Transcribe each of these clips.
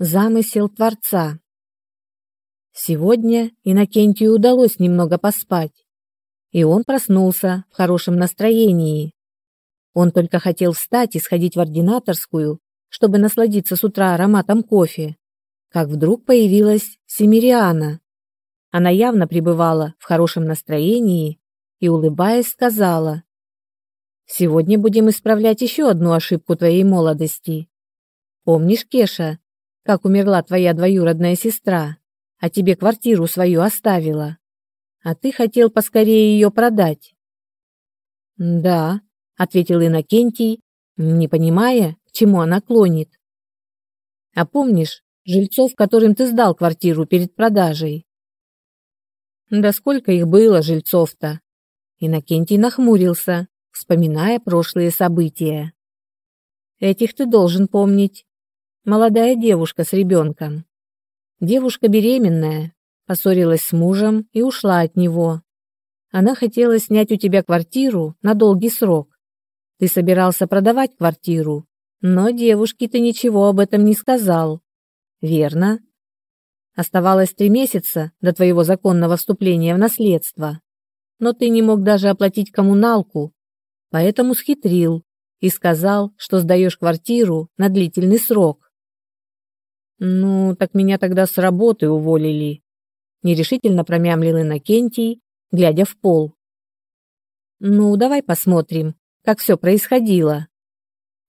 Замысел Творца. Сегодня Иннокентию удалось немного поспать, и он проснулся в хорошем настроении. Он только хотел встать и сходить в ординаторскую, чтобы насладиться с утра ароматом кофе, как вдруг появилась Семириана. Она явно пребывала в хорошем настроении и, улыбаясь, сказала, «Сегодня будем исправлять еще одну ошибку твоей молодости. Помнишь, Кеша, как умерла твоя двоюродная сестра, а тебе квартиру свою оставила. А ты хотел поскорее ее продать. Да, ответил Иннокентий, не понимая, к чему она клонит. А помнишь жильцов, которым ты сдал квартиру перед продажей? Да сколько их было, жильцов-то? Иннокентий нахмурился, вспоминая прошлые события. Этих ты должен помнить, молодая девушка с ребенком. Девушка беременная, поссорилась с мужем и ушла от него. Она хотела снять у тебя квартиру на долгий срок. Ты собирался продавать квартиру, но девушке ты ничего об этом не сказал. Верно? Оставалось три месяца до твоего законного вступления в наследство. Но ты не мог даже оплатить коммуналку, поэтому схитрил и сказал, что сдаешь квартиру на длительный срок. «Ну, так меня тогда с работы уволили», — нерешительно промямлил Иннокентий, глядя в пол. «Ну, давай посмотрим, как все происходило».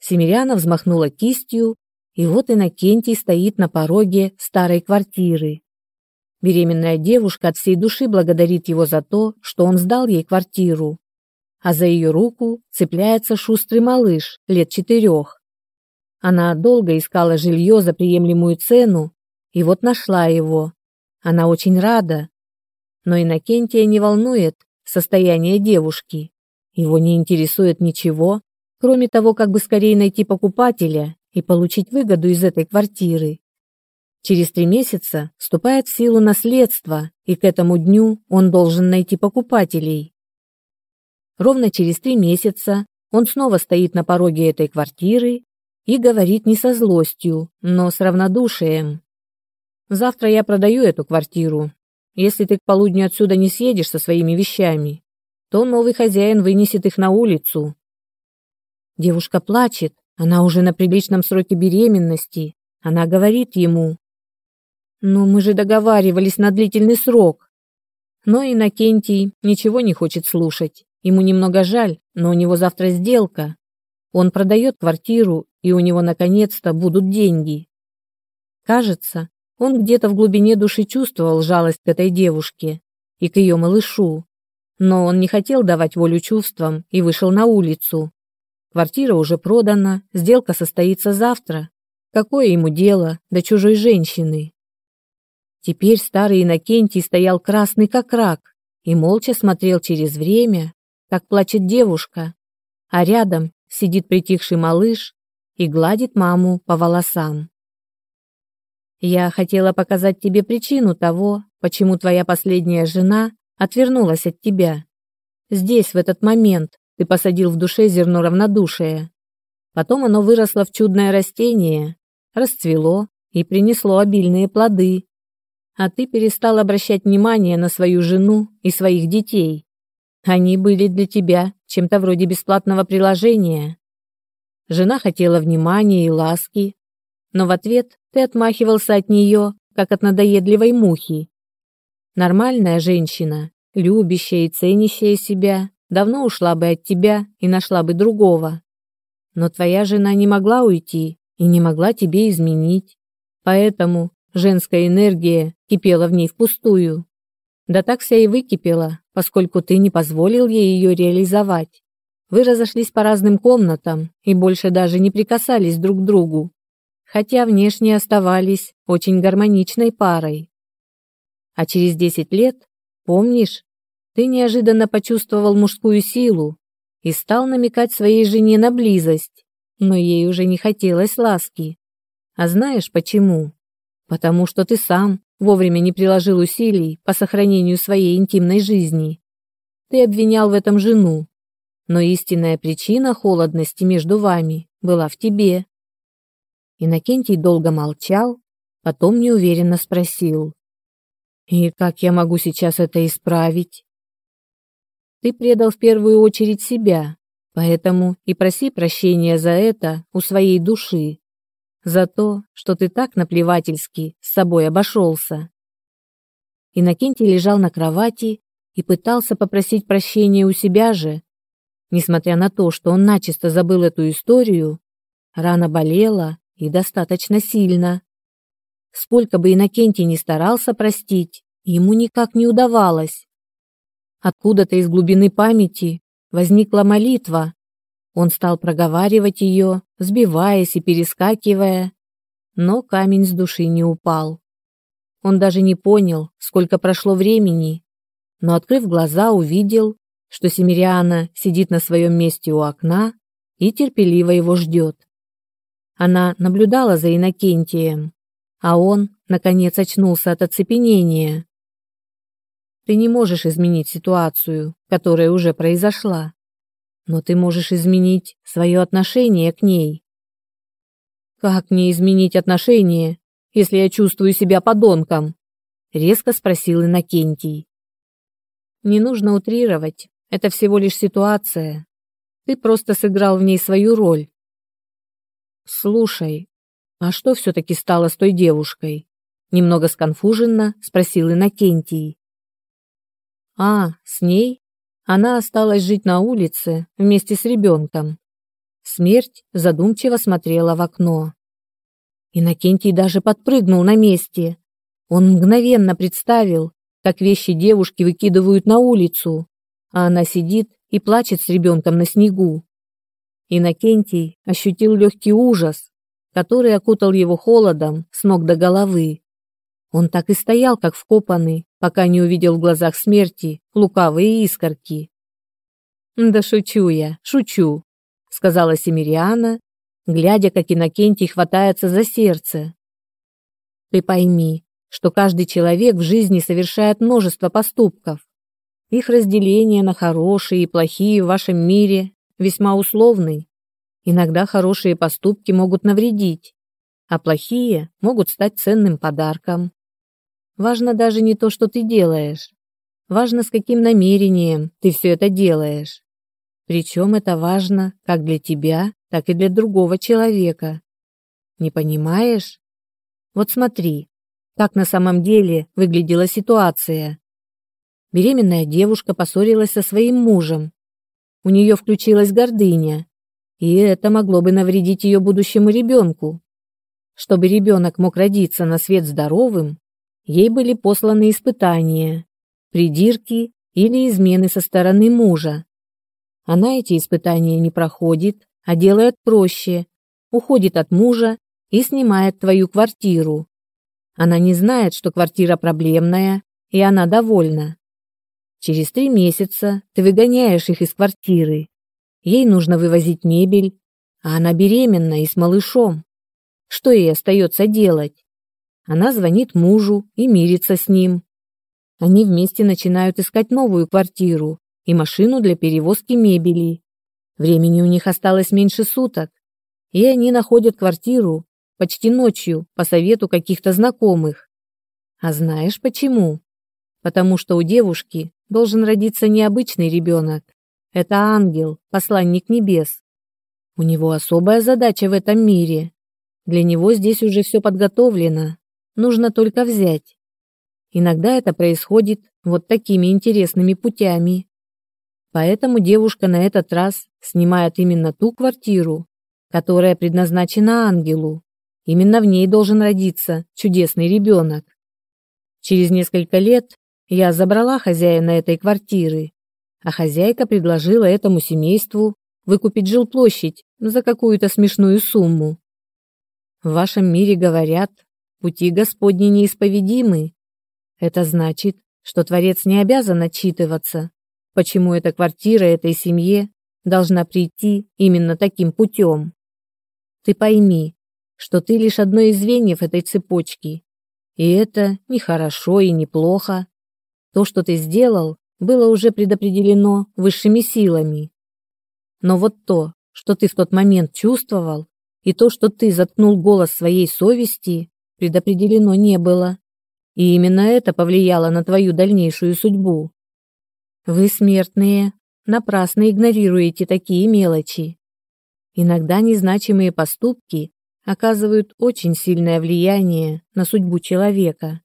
Семиряна взмахнула кистью, и вот Иннокентий стоит на пороге старой квартиры. Беременная девушка от всей души благодарит его за то, что он сдал ей квартиру, а за ее руку цепляется шустрый малыш лет четырех. Она долго искала жилье за приемлемую цену и вот нашла его. Она очень рада. Но Иннокентия не волнует состояние девушки. Его не интересует ничего, кроме того, как бы скорее найти покупателя и получить выгоду из этой квартиры. Через три месяца вступает в силу наследство, и к этому дню он должен найти покупателей. Ровно через три месяца он снова стоит на пороге этой квартиры и говорит не со злостью, но с равнодушием. Завтра я продаю эту квартиру. Если ты к полудню отсюда не съедешь со своими вещами, то новый хозяин вынесет их на улицу. Девушка плачет, она уже на приличном сроке беременности. Она говорит ему, «Но мы же договаривались на длительный срок». Но Иннокентий ничего не хочет слушать. Ему немного жаль, но у него завтра сделка. Он продает квартиру и у него наконец-то будут деньги. Кажется, он где-то в глубине души чувствовал жалость к этой девушке и к ее малышу, но он не хотел давать волю чувствам и вышел на улицу. Квартира уже продана, сделка состоится завтра. Какое ему дело до чужой женщины? Теперь старый Иннокентий стоял красный как рак и молча смотрел через время, как плачет девушка, а рядом сидит притихший малыш и гладит маму по волосам. Я хотела показать тебе причину того, почему твоя последняя жена отвернулась от тебя. Здесь, в этот момент, ты посадил в душе зерно равнодушия. Потом оно выросло в чудное растение, расцвело и принесло обильные плоды. А ты перестал обращать внимание на свою жену и своих детей. Они были для тебя чем-то вроде бесплатного приложения. Жена хотела внимания и ласки, но в ответ ты отмахивался от нее, как от надоедливой мухи. Нормальная женщина, любящая и ценящая себя, давно ушла бы от тебя и нашла бы другого. Но твоя жена не могла уйти и не могла тебе изменить. Поэтому женская энергия кипела в ней впустую. Да так вся и выкипела, поскольку ты не позволил ей ее реализовать. Вы разошлись по разным комнатам и больше даже не прикасались друг к другу, хотя внешне оставались очень гармоничной парой. А через десять лет, помнишь, ты неожиданно почувствовал мужскую силу и стал намекать своей жене на близость, но ей уже не хотелось ласки. А знаешь почему? Потому что ты сам вовремя не приложил усилий по сохранению своей интимной жизни. Ты обвинял в этом жену, но истинная причина холодности между вами была в тебе. Иннокентий долго молчал, потом неуверенно спросил. «И как я могу сейчас это исправить?» «Ты предал в первую очередь себя, поэтому и проси прощения за это у своей души, за то, что ты так наплевательски с собой обошелся». Иннокентий лежал на кровати и пытался попросить прощения у себя же. Несмотря на то, что он начисто забыл эту историю, рана болела и достаточно сильно. Сколько бы Иннокентий ни старался простить, ему никак не удавалось. Откуда-то из глубины памяти возникла молитва. Он стал проговаривать ее, сбиваясь и перескакивая, но камень с души не упал. Он даже не понял, сколько прошло времени, но, открыв глаза, увидел, что Семириана сидит на своем месте у окна и терпеливо его ждет. Она наблюдала за Иннокентием, а он, наконец, очнулся от оцепенения. Ты не можешь изменить ситуацию, которая уже произошла, но ты можешь изменить свое отношение к ней. Как мне изменить отношение, если я чувствую себя подонком? резко спросил Иннокентий. Не нужно утрировать, это всего лишь ситуация. Ты просто сыграл в ней свою роль. Слушай, а что все-таки стало с той девушкой? Немного сконфуженно спросил Иннокентий. А, с ней? Она осталась жить на улице вместе с ребенком. Смерть задумчиво смотрела в окно. Иннокентий даже подпрыгнул на месте. Он мгновенно представил, как вещи девушки выкидывают на улицу, а она сидит и плачет с ребенком на снегу. Иннокентий ощутил легкий ужас, который окутал его холодом с ног до головы. Он так и стоял, как вкопанный, пока не увидел в глазах смерти лукавые искорки. «Да шучу я, шучу», — сказала Семириана, глядя, как Иннокентий хватается за сердце. «Ты пойми, что каждый человек в жизни совершает множество поступков. Их разделение на хорошие и плохие в вашем мире весьма условны. Иногда хорошие поступки могут навредить, а плохие могут стать ценным подарком. Важно даже не то, что ты делаешь. Важно, с каким намерением ты все это делаешь. Причем это важно как для тебя, так и для другого человека. Не понимаешь? Вот смотри, как на самом деле выглядела ситуация. Беременная девушка поссорилась со своим мужем. У нее включилась гордыня, и это могло бы навредить ее будущему ребенку. Чтобы ребенок мог родиться на свет здоровым, ей были посланы испытания, придирки или измены со стороны мужа. Она эти испытания не проходит, а делает проще, уходит от мужа и снимает твою квартиру. Она не знает, что квартира проблемная, и она довольна. Через три месяца ты выгоняешь их из квартиры. Ей нужно вывозить мебель, а она беременна и с малышом. Что ей остается делать? Она звонит мужу и мирится с ним. Они вместе начинают искать новую квартиру и машину для перевозки мебели. Времени у них осталось меньше суток, и они находят квартиру почти ночью по совету каких-то знакомых. А знаешь почему? Потому что у девушки должен родиться необычный ребенок. Это ангел, посланник небес. У него особая задача в этом мире. Для него здесь уже все подготовлено. Нужно только взять. Иногда это происходит вот такими интересными путями. Поэтому девушка на этот раз снимает именно ту квартиру, которая предназначена ангелу. Именно в ней должен родиться чудесный ребенок. Через несколько лет я забрала хозяина этой квартиры, а хозяйка предложила этому семейству выкупить жилплощадь за какую-то смешную сумму. В вашем мире говорят, пути Господни неисповедимы. Это значит, что Творец не обязан отчитываться, почему эта квартира этой семье должна прийти именно таким путем. Ты пойми, что ты лишь одно из звеньев этой цепочки. И это не хорошо и не плохо. То, что ты сделал, было уже предопределено высшими силами. Но вот то, что ты в тот момент чувствовал, и то, что ты заткнул голос своей совести, предопределено не было. И именно это повлияло на твою дальнейшую судьбу. Вы, смертные, напрасно игнорируете такие мелочи. Иногда незначимые поступки оказывают очень сильное влияние на судьбу человека.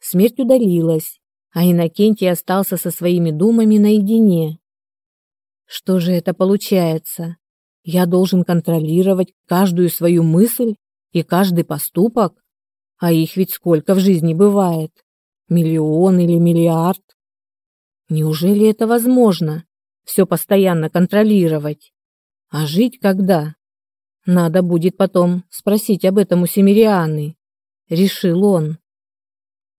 Смерть удалилась, а Иннокентий остался со своими думами наедине. Что же это получается? Я должен контролировать каждую свою мысль и каждый поступок? А их ведь сколько в жизни бывает? Миллион или миллиард? Неужели это возможно? Все постоянно контролировать? А жить когда? Надо будет потом спросить об этом у Семирианы. Решил он.